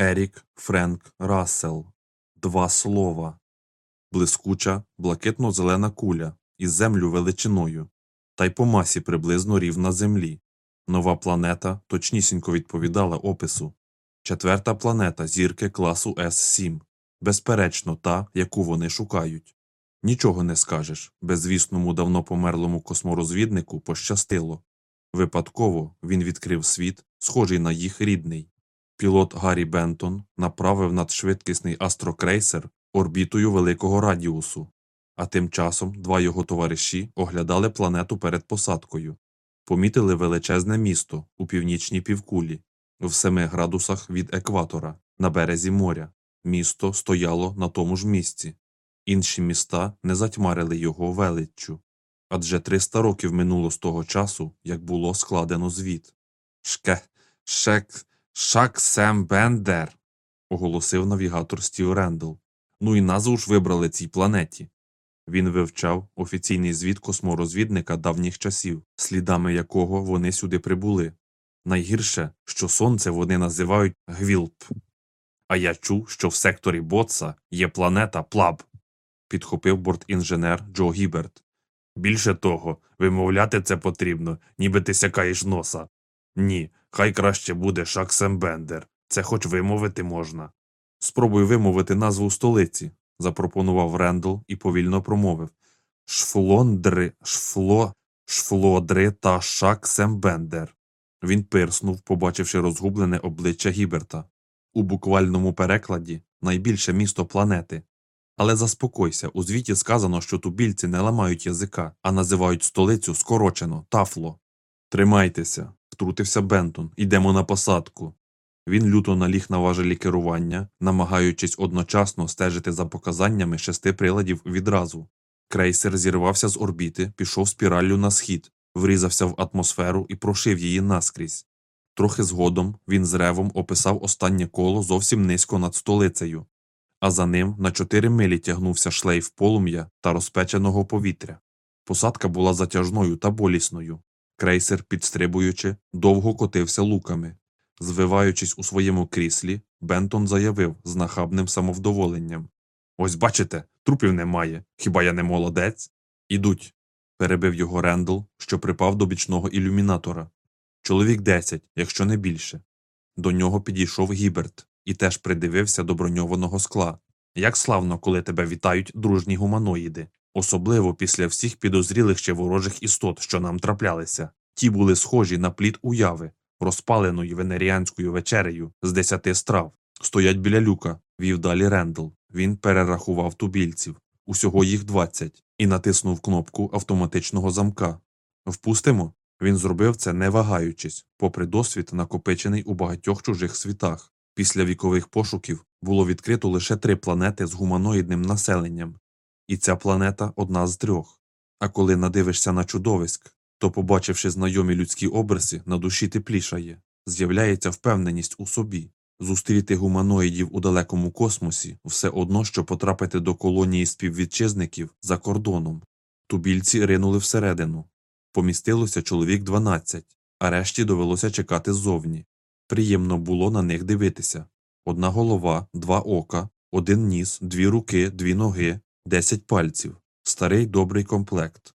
Ерік Френк Рассел. Два слова. Блискуча, блакитно-зелена куля із землю величиною, та й по масі приблизно рівна землі. Нова планета точнісінько відповідала опису. Четверта планета зірки класу С7. Безперечно, та, яку вони шукають. Нічого не скажеш, безвісному давно померлому косморозвіднику пощастило. Випадково він відкрив світ, схожий на їх рідний. Пілот Гаррі Бентон направив надшвидкісний астрокрейсер орбітою великого радіусу, а тим часом два його товариші оглядали планету перед посадкою, помітили величезне місто у північній півкулі, в семи градусах від екватора, на березі моря. Місто стояло на тому ж місці. Інші міста не затьмарили його величчю. Адже 300 років минуло з того часу, як було складено звіт. Шке, шек, Шаксембендер, оголосив навігатор Стів Рендл. Ну і назву ж вибрали цій планеті. Він вивчав офіційний звіт косморозвідника давніх часів, слідами якого вони сюди прибули. Найгірше, що сонце вони називають Гвілп. А я чув, що в секторі Ботса є планета Плаб, підхопив бортінженер Джо Гіберт. Більше того, вимовляти це потрібно, ніби ти сякаєш носа. Ні, хай краще буде Шаксембендер. Це хоч вимовити можна. Спробуй вимовити назву столиці, запропонував Рендл і повільно промовив. Шфлондри, шфло, шфлодри та Шаксембендер. Він пирснув, побачивши розгублене обличчя Гіберта. У буквальному перекладі найбільше місто планети. Але заспокойся, у звіті сказано, що тубільці не ламають язика, а називають столицю скорочено тафло. Тримайтеся, втрутився Бентон, йдемо на посадку. Він люто наліг на важелі керування, намагаючись одночасно стежити за показаннями шести приладів відразу. Крейсер зірвався з орбіти, пішов спіраллю на схід, врізався в атмосферу і прошив її наскрізь. Трохи згодом він з ревом описав останнє коло зовсім низько над столицею, а за ним на чотири милі тягнувся шлейф полум'я та розпеченого повітря. Посадка була затяжною та болісною. Крейсер, підстрибуючи, довго котився луками. Звиваючись у своєму кріслі, Бентон заявив з нахабним самовдоволенням Ось бачите, трупів немає. Хіба я не молодець? Ідуть. перебив його Рендл, що припав до бічного ілюмінатора. Чоловік десять, якщо не більше. До нього підійшов Гіберт і теж придивився до броньованого скла. Як славно, коли тебе вітають дружні гуманоїди, особливо після всіх підозрілих чи ворожих істот, що нам траплялися. Ті були схожі на плід уяви, розпаленої венеріанською вечерею з десяти страв. Стоять біля люка, вів далі Рендл. Він перерахував тубільців, усього їх двадцять, і натиснув кнопку автоматичного замка. Впустимо. Він зробив це не вагаючись, попри досвід, накопичений у багатьох чужих світах. Після вікових пошуків було відкрито лише три планети з гуманоїдним населенням, і ця планета одна з трьох. А коли надивишся на чудовиськ, то, побачивши знайомі людські обриси, на душі теплішає, з'являється впевненість у собі. Зустріти гуманоїдів у далекому космосі все одно, що потрапити до колонії співвітчизників за кордоном. Тубільці ринули всередину. Помістилося чоловік 12, а решті довелося чекати ззовні. Приємно було на них дивитися одна голова, два ока, один ніс, дві руки, дві ноги, десять пальців, старий добрий комплект.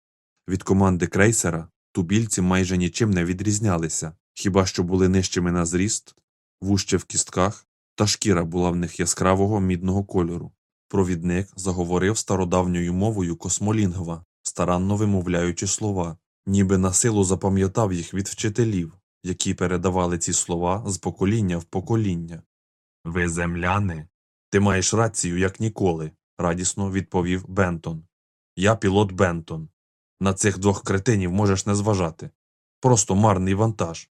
Від команди крейсера тубільці майже нічим не відрізнялися, хіба що були нижчими на зріст, вужче в кістках, та шкіра була в них яскравого мідного кольору. Провідник заговорив стародавньою мовою космолінгва, старанно вимовляючи слова, ніби на силу запам'ятав їх від вчителів, які передавали ці слова з покоління в покоління. Ви земляни? Ти маєш рацію, як ніколи, радісно відповів Бентон. Я пілот Бентон. На цих двох кретинів можеш не зважати. Просто марний вантаж.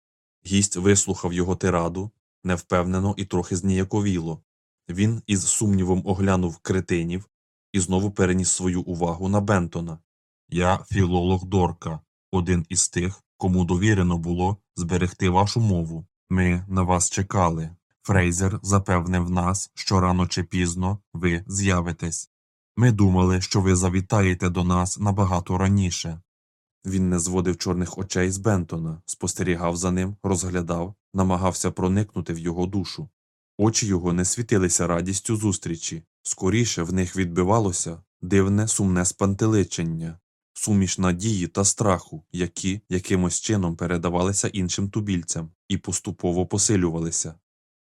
Гість вислухав його тираду, невпевнено і трохи зніяковіло. Він із сумнівом оглянув кретинів і знову переніс свою увагу на Бентона. Я філолог Дорка, один із тих, кому довірено було зберегти вашу мову. Ми на вас чекали. Фрейзер запевнив нас, що рано чи пізно ви з'явитесь. Ми думали, що ви завітаєте до нас набагато раніше. Він не зводив чорних очей з Бентона, спостерігав за ним, розглядав, намагався проникнути в його душу. Очі його не світилися радістю зустрічі, скоріше в них відбивалося дивне сумне спантеличення, суміш надії та страху, які якимось чином передавалися іншим тубільцям і поступово посилювалися.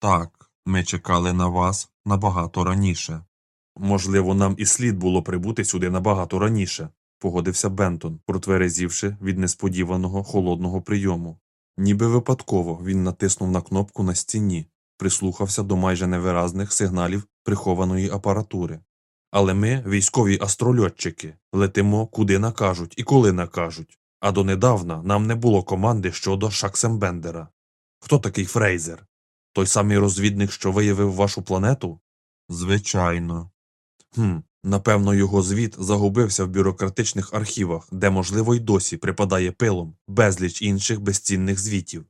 Так, ми чекали на вас набагато раніше. Можливо, нам і слід було прибути сюди набагато раніше, погодився Бентон, протверезівши від несподіваного холодного прийому. Ніби випадково він натиснув на кнопку на стіні, прислухався до майже невиразних сигналів прихованої апаратури. Але ми, військові астрольотчики, летимо куди накажуть і коли накажуть. А донедавна нам не було команди щодо Шаксембендера. Хто такий Фрейзер? Той самий розвідник, що виявив вашу планету? Звичайно. Хм, напевно, його звіт загубився в бюрократичних архівах, де, можливо, й досі припадає пилом безліч інших безцінних звітів.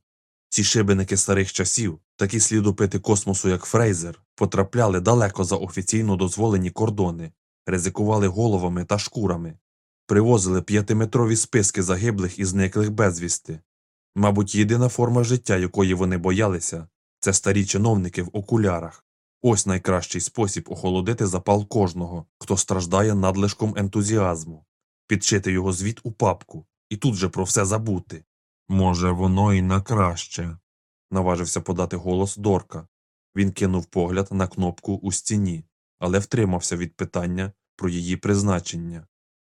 Ці шибеники старих часів, такі слідопити космосу, як Фрейзер, потрапляли далеко за офіційно дозволені кордони, ризикували головами та шкурами, привозили п'ятиметрові списки загиблих і зниклих безвісти. Мабуть, єдина форма життя, якої вони боялися, це старі чиновники в окулярах. Ось найкращий спосіб охолодити запал кожного, хто страждає надлишком ентузіазму, підшити його звіт у папку і тут же про все забути. Може, воно і на краще, наважився подати голос Дорка. Він кинув погляд на кнопку у стіні, але втримався від питання про її призначення.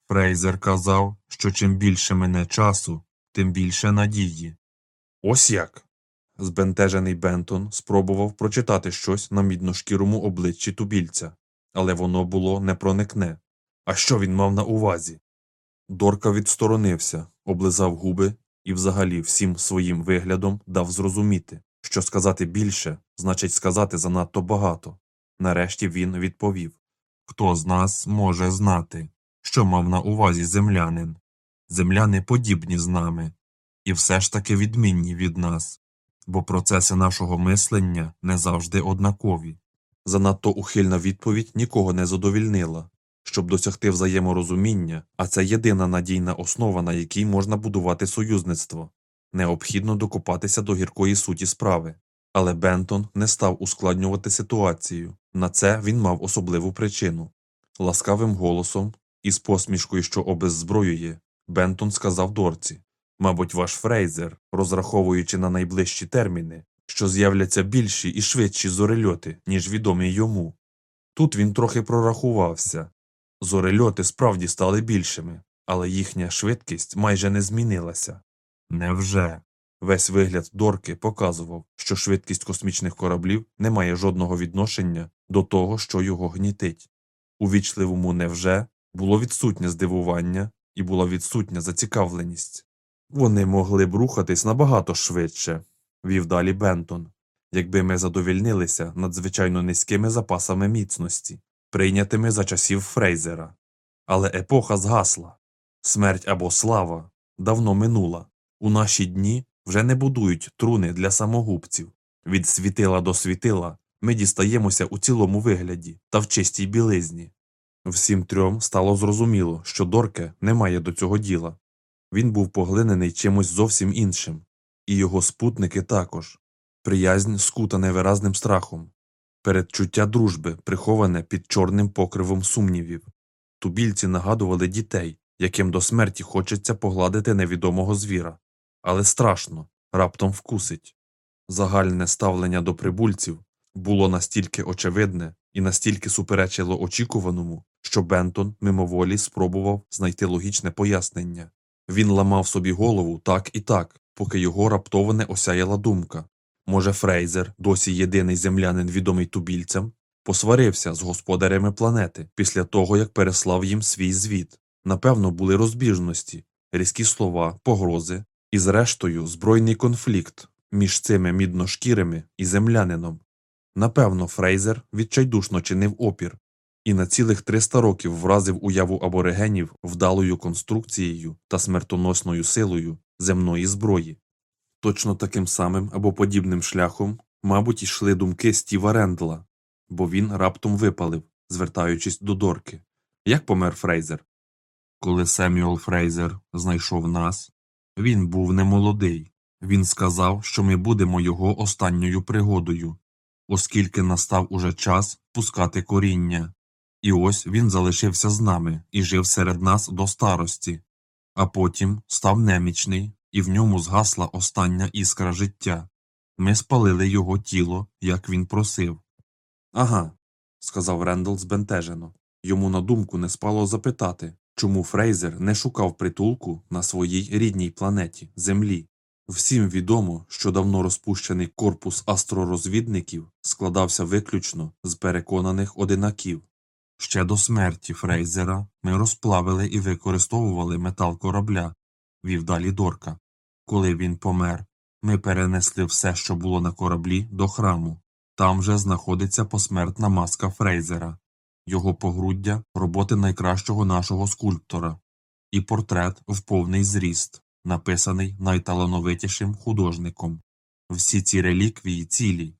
Фрейзер казав, що чим більше мине часу, тим більше надії. Ось як. Збентежений Бентон спробував прочитати щось на мідношкірому обличчі тубільця, але воно було непроникне. А що він мав на увазі? Дорка відсторонився, облизав губи і взагалі всім своїм виглядом дав зрозуміти, що сказати більше значить сказати занадто багато. Нарешті він відповів Хто з нас може знати, що мав на увазі землянин? Земляни подібні з нами, і все ж таки відмінні від нас, бо процеси нашого мислення не завжди однакові. Занадто ухильна відповідь нікого не задовільнила. Щоб досягти взаєморозуміння, а це єдина надійна основа, на якій можна будувати союзництво, необхідно докопатися до гіркої суті справи. Але Бентон не став ускладнювати ситуацію. На це він мав особливу причину. Ласкавим голосом і з посмішкою, що обеззброює, Бентон сказав Дорці Мабуть, ваш Фрейзер, розраховуючи на найближчі терміни, що з'являться більші і швидші зорельоти, ніж відомі йому. Тут він трохи прорахувався. Зорельоти справді стали більшими, але їхня швидкість майже не змінилася. Невже? Весь вигляд Дорки показував, що швидкість космічних кораблів не має жодного відношення до того, що його гнітить. У вічливому невже було відсутнє здивування і була відсутня зацікавленість. Вони могли б рухатись набагато швидше, вів далі Бентон, якби ми задовільнилися надзвичайно низькими запасами міцності, прийнятими за часів Фрейзера. Але епоха згасла. Смерть або слава давно минула. У наші дні вже не будують труни для самогубців. Від світила до світила ми дістаємося у цілому вигляді та в чистій білизні. Всім трьом стало зрозуміло, що Дорке не має до цього діла. Він був поглинений чимось зовсім іншим, і його спутники також приязнь скута невиразним страхом, передчуття дружби, приховане під чорним покривом сумнівів. Тубільці нагадували дітей, яким до смерті хочеться погладити невідомого звіра, але страшно, раптом вкусить. Загальне ставлення до прибульців було настільки очевидне і настільки суперечило очікуваному, що Бентон мимоволі спробував знайти логічне пояснення. Він ламав собі голову так і так, поки його раптово не осяяла думка. Може, Фрейзер, досі єдиний землянин відомий тубільцям, посварився з господарями планети після того, як переслав їм свій звіт. Напевно, були розбіжності, різкі слова, погрози і, зрештою, збройний конфлікт між цими мідношкірими і землянином. Напевно, Фрейзер відчайдушно чинив опір і на цілих 300 років вразив уяву аборигенів вдалою конструкцією та смертоносною силою земної зброї. Точно таким самим або подібним шляхом, мабуть, йшли думки Стіва Рендла, бо він раптом випалив, звертаючись до Дорки. Як помер Фрейзер? Коли Семюел Фрейзер знайшов нас, він був немолодий. Він сказав, що ми будемо його останньою пригодою. оскільки настав уже час пускати коріння. І ось він залишився з нами і жив серед нас до старості, а потім став немічний, і в ньому згасла остання іскра життя. Ми спалили його тіло, як він просив. Ага, сказав Рендл збентежено. Йому на думку не спало запитати, чому Фрейзер не шукав притулку на своїй рідній планеті Землі. Всім відомо, що давно розпущений корпус астророзвідників складався виключно з переконаних одинаків. Ще до смерті Фрейзера ми розплавили і використовували метал корабля, вів далі Дорка. Коли він помер, ми перенесли все, що було на кораблі, до храму. Там же знаходиться посмертна маска Фрейзера, його погруддя роботи найкращого нашого скульптора, і портрет в повний зріст, написаний найталановитішим художником. Всі ці реліквії цілі,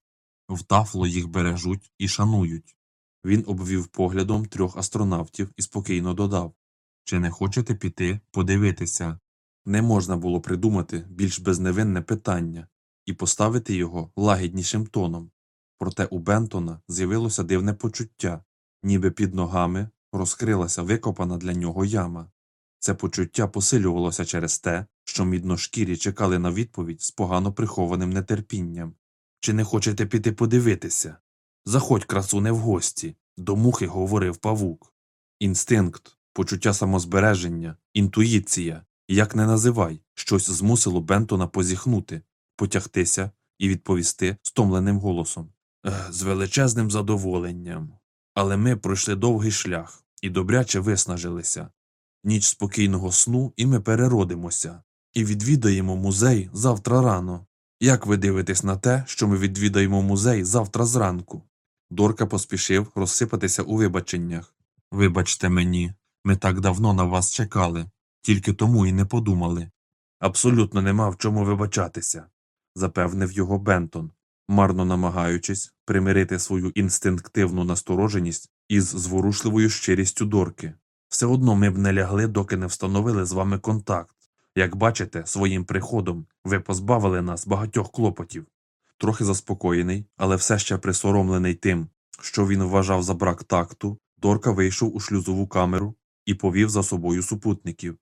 в тафло їх бережуть і шанують. Він обвів поглядом трьох астронавтів і спокійно додав Чи не хочете піти подивитися? Не можна було придумати більш безневинне питання і поставити його лагіднішим тоном. Проте у Бентона з'явилося дивне почуття, ніби під ногами розкрилася викопана для нього яма. Це почуття посилювалося через те, що мідношкірі чекали на відповідь з погано прихованим нетерпінням. Чи не хочете піти подивитися? Заходь, красуне, в гості, до мухи говорив павук. Інстинкт, почуття самозбереження, інтуїція, як не називай, щось змусило Бентона позіхнути, потягтися і відповісти стомленим голосом. З величезним задоволенням. Але ми пройшли довгий шлях і добряче виснажилися. Ніч спокійного сну, і ми переродимося, і відвідаємо музей завтра рано. Як ви дивитесь на те, що ми відвідаємо музей завтра зранку? Дорка поспішив розсипатися у вибаченнях. Вибачте мені, ми так давно на вас чекали, тільки тому і не подумали. Абсолютно нема в чому вибачатися, запевнив його Бентон, марно намагаючись примирити свою інстинктивну настороженість із зворушливою щирістю Дорки. Все одно ми б не лягли, доки не встановили з вами контакт. Як бачите, своїм приходом ви позбавили нас багатьох клопотів. Трохи заспокоєний, але все ще присоромлений тим, що він вважав за брак такту, Дорка вийшов у шлюзову камеру і повів за собою супутників.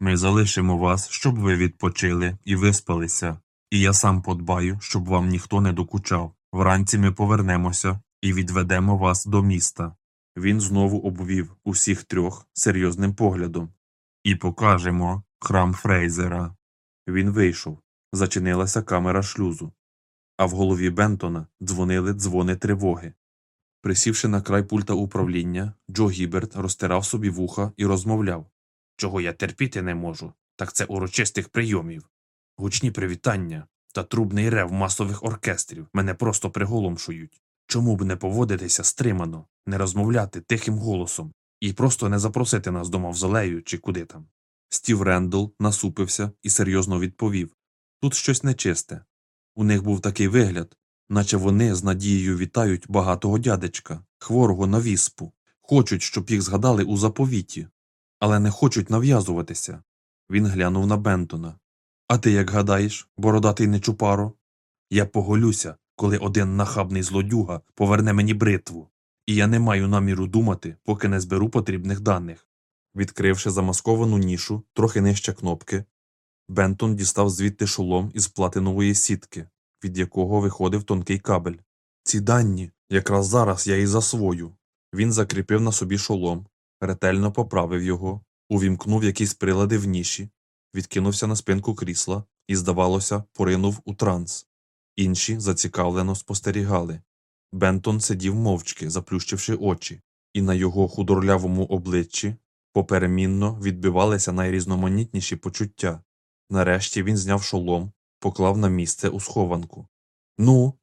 Ми залишимо вас, щоб ви відпочили і виспалися, і я сам подбаю, щоб вам ніхто не докучав. Вранці ми повернемося і відведемо вас до міста. Він знову обвів усіх трьох серйозним поглядом. І покажемо храм Фрейзера. Він вийшов. Зачинилася камера шлюзу. А в голові Бентона дзвонили дзвони тривоги. Присівши на край пульта управління, Джо Гіберт розтирав собі вуха і розмовляв. Чого я терпіти не можу, так це урочистих прийомів. Гучні привітання та трубний рев масових оркестрів мене просто приголомшують. Чому б не поводитися стримано, не розмовляти тихим голосом і просто не запросити нас до мавзолею чи куди там? Стів Рендл насупився і серйозно відповів Тут щось нечисте. У них був такий вигляд, наче вони з надією вітають багатого дядечка, хворого на віспу, хочуть, щоб їх згадали у заповіті, але не хочуть нав'язуватися. Він глянув на Бентона. А ти як гадаєш, бородатий нечупаро? Я поголюся, коли один нахабний злодюга поверне мені бритву, і я не маю наміру думати, поки не зберу потрібних даних. Відкривши замасковану нішу, трохи нижче кнопки, Бентон дістав звідти шолом із платинової сітки, від якого виходив тонкий кабель. Ці дані, якраз зараз я і засвою. Він закріпив на собі шолом, ретельно поправив його, увімкнув якісь прилади в ніші, відкинувся на спинку крісла і, здавалося, поринув у транс. Інші зацікавлено спостерігали. Бентон сидів мовчки, заплющивши очі, і на його худорлявому обличчі поперемінно відбивалися найрізноманітніші почуття. Нарешті він зняв шолом, поклав на місце у схованку. Ну,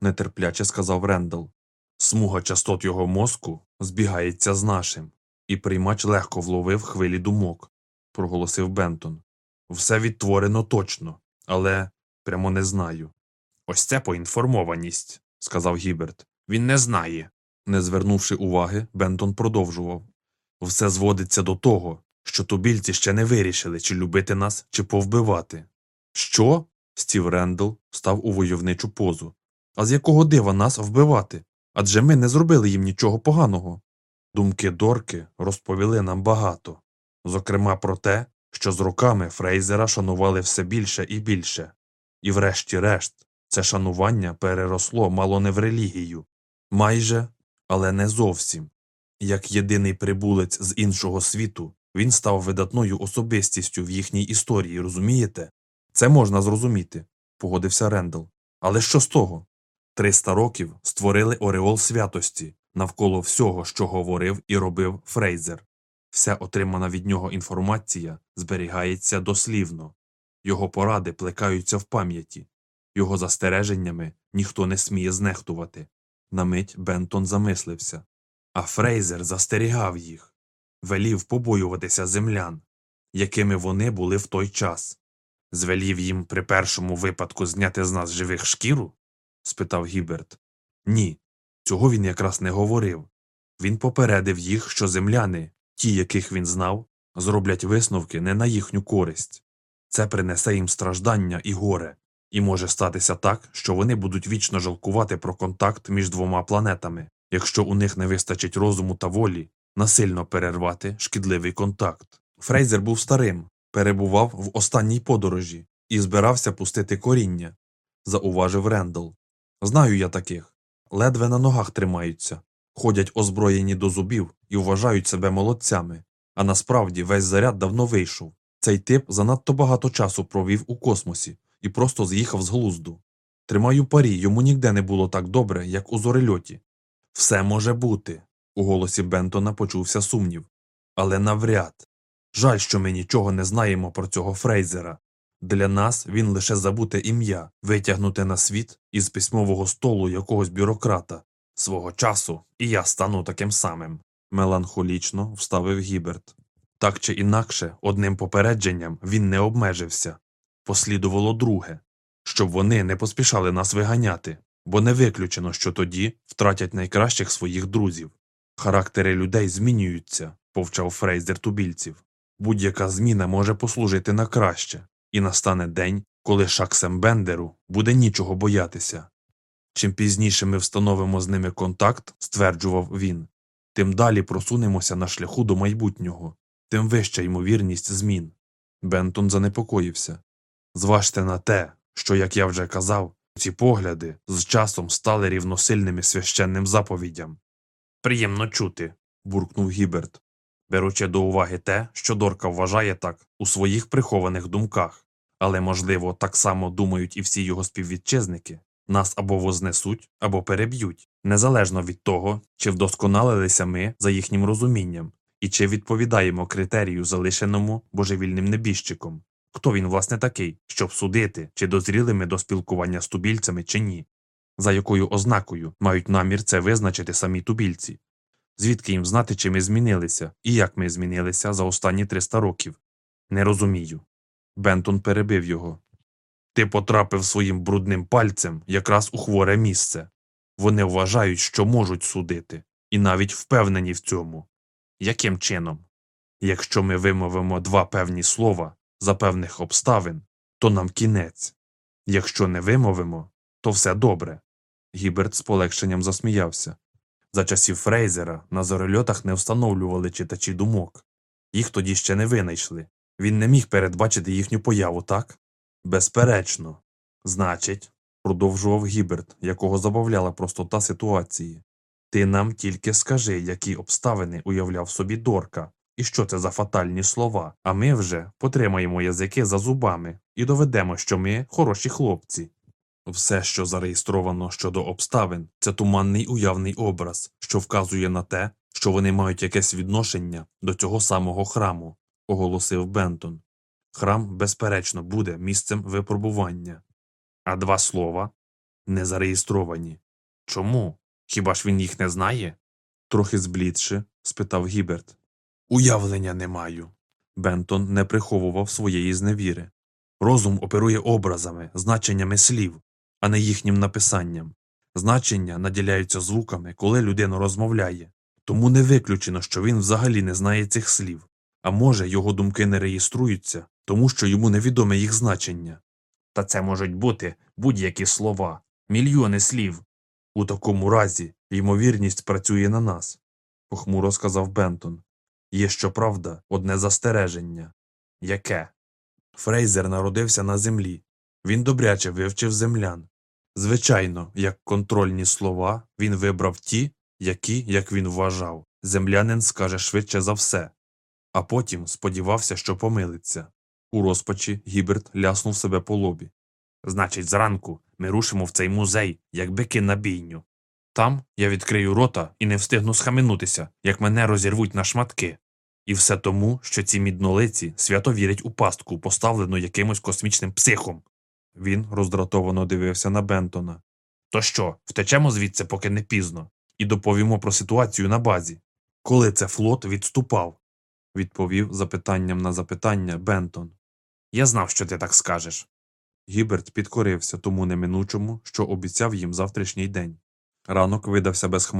нетерпляче сказав Рендал. Смуга частот його мозку збігається з нашим, і приймач легко вловив хвилі думок, проголосив Бентон. Все відтворено точно, але прямо не знаю. Ось це поінформованість, сказав Гіберт. Він не знає. Не звернувши уваги, Бентон продовжував. Все зводиться до того, що тубільці ще не вирішили, чи любити нас, чи повбивати. Що? Стів Рендл став у войовничу позу. А з якого дива нас вбивати? Адже ми не зробили їм нічого поганого. Думки Дорки розповіли нам багато, зокрема про те, що з роками Фрейзера шанували все більше і більше. І врешті-решт, це шанування переросло мало не в релігію. Майже, але не зовсім. Як єдиний прибулець з іншого світу, він став видатною особистістю в їхній історії, розумієте? Це можна зрозуміти, погодився Рендел. Але що з того? Триста років створили ореол святості навколо всього, що говорив і робив Фрейзер. Вся отримана від нього інформація зберігається дослівно, його поради плекаються в пам'яті, його застереженнями ніхто не сміє знехтувати. На мить Бентон замислився. А Фрейзер застерігав їх, велів побоюватися землян, якими вони були в той час. Звелів їм при першому випадку зняти з нас живих шкіру? спитав Гіберт. Ні, цього він якраз не говорив. Він попередив їх, що земляни, ті, яких він знав, зроблять висновки не на їхню користь. Це принесе їм страждання і горе, і може статися так, що вони будуть вічно жалкувати про контакт між двома планетами, якщо у них не вистачить розуму та волі насильно перервати шкідливий контакт. Фрейзер був старим, перебував в останній подорожі і збирався пустити коріння, зауважив Рендл. Знаю я таких. Ледве на ногах тримаються, ходять озброєні до зубів і вважають себе молодцями. А насправді весь заряд давно вийшов. Цей тип занадто багато часу провів у космосі і просто з'їхав з глузду. Тримаю парі, йому ніде не було так добре, як у зорельоті. Все може бути. У голосі Бентона почувся сумнів. Але навряд. Жаль, що ми нічого не знаємо про цього Фрейзера. Для нас він лише забуте ім'я, витягнуте на світ із письмового столу якогось бюрократа. Свого часу і я стану таким самим. Меланхолічно вставив Гіберт. Так чи інакше, одним попередженням він не обмежився. Послідувало друге, щоб вони не поспішали нас виганяти, бо не виключено, що тоді втратять найкращих своїх друзів. Характери людей змінюються, повчав Фрейзер тубільців. Будь-яка зміна може послужити на краще, і настане день, коли Шаксем Бендеру буде нічого боятися. Чим пізніше ми встановимо з ними контакт, стверджував він, тим далі просунемося на шляху до майбутнього, тим вища ймовірність змін. Бентон занепокоївся. Зважте на те, що, як я вже казав, ці погляди з часом стали рівносильними священним заповідям. Приємно чути, буркнув Гіберт, беручи до уваги те, що Дорка вважає так у своїх прихованих думках, але, можливо, так само думають і всі його співвітчизники. Нас або вознесуть, або переб'ють, незалежно від того, чи вдосконалилися ми за їхнім розумінням, і чи відповідаємо критерію, залишеному божевільним небіжчиком. Хто він, власне, такий, щоб судити, чи дозріли ми до спілкування з тубільцями, чи ні? За якою ознакою мають намір це визначити самі тубільці? Звідки їм знати, чи ми змінилися, і як ми змінилися за останні 300 років? Не розумію. Бентон перебив його. Ти потрапив своїм брудним пальцем якраз у хворе місце. Вони вважають, що можуть судити, і навіть впевнені в цьому. Яким чином? Якщо ми вимовимо два певні слова за певних обставин, то нам кінець. Якщо не вимовимо, то все добре. Гіберт з полегшенням засміявся. За часів Фрейзера на зорельотах не встановлювали читачі думок. Їх тоді ще не винайшли. Він не міг передбачити їхню появу, так? Безперечно. Значить, продовжував Гіберт, якого забавляла простота ситуації. Ти нам тільки скажи, які обставини уявляв собі Дорка, і що це за фатальні слова, а ми вже потримаємо язики за зубами і доведемо, що ми хороші хлопці. Все, що зареєстровано щодо обставин, це туманний уявний образ, що вказує на те, що вони мають якесь відношення до цього самого храму, оголосив Бентон. Храм, безперечно, буде місцем випробування. А два слова не зареєстровані. Чому? Хіба ж він їх не знає? Трохи зблідши, спитав Гіберт. Уявлення не маю. Бентон не приховував своєї зневіри. Розум оперує образами, значеннями слів, а не їхнім написанням. Значення наділяються звуками, коли людина розмовляє, тому не виключено, що він взагалі не знає цих слів, а може, його думки не реєструються, тому що йому невідоме їх значення. Та це можуть бути будь-які слова, Мільйони слів. У такому разі ймовірність працює на нас, похмуро сказав Бентон. Є щоправда одне застереження. Яке? Фрейзер народився на землі. Він добряче вивчив землян. Звичайно, як контрольні слова, він вибрав ті, які, як він вважав, землянин скаже швидше за все, а потім сподівався, що помилиться. У розпачі Гіберт ляснув себе по лобі. Значить, зранку ми рушимо в цей музей, як бики на бійню. Там я відкрию рота і не встигну схаменутися, як мене розірвуть на шматки. І все тому, що ці міднолиці свято вірять у пастку, поставлену якимось космічним психом. Він роздратовано дивився на Бентона. То що, втечемо звідси, поки не пізно, і доповімо про ситуацію на базі. Коли це флот відступав? відповів запитанням на запитання Бентон. Я знав, що ти так скажеш. Гіберт підкорився тому неминучому, що обіцяв їм завтрашній день. Ранок видався безхмарним.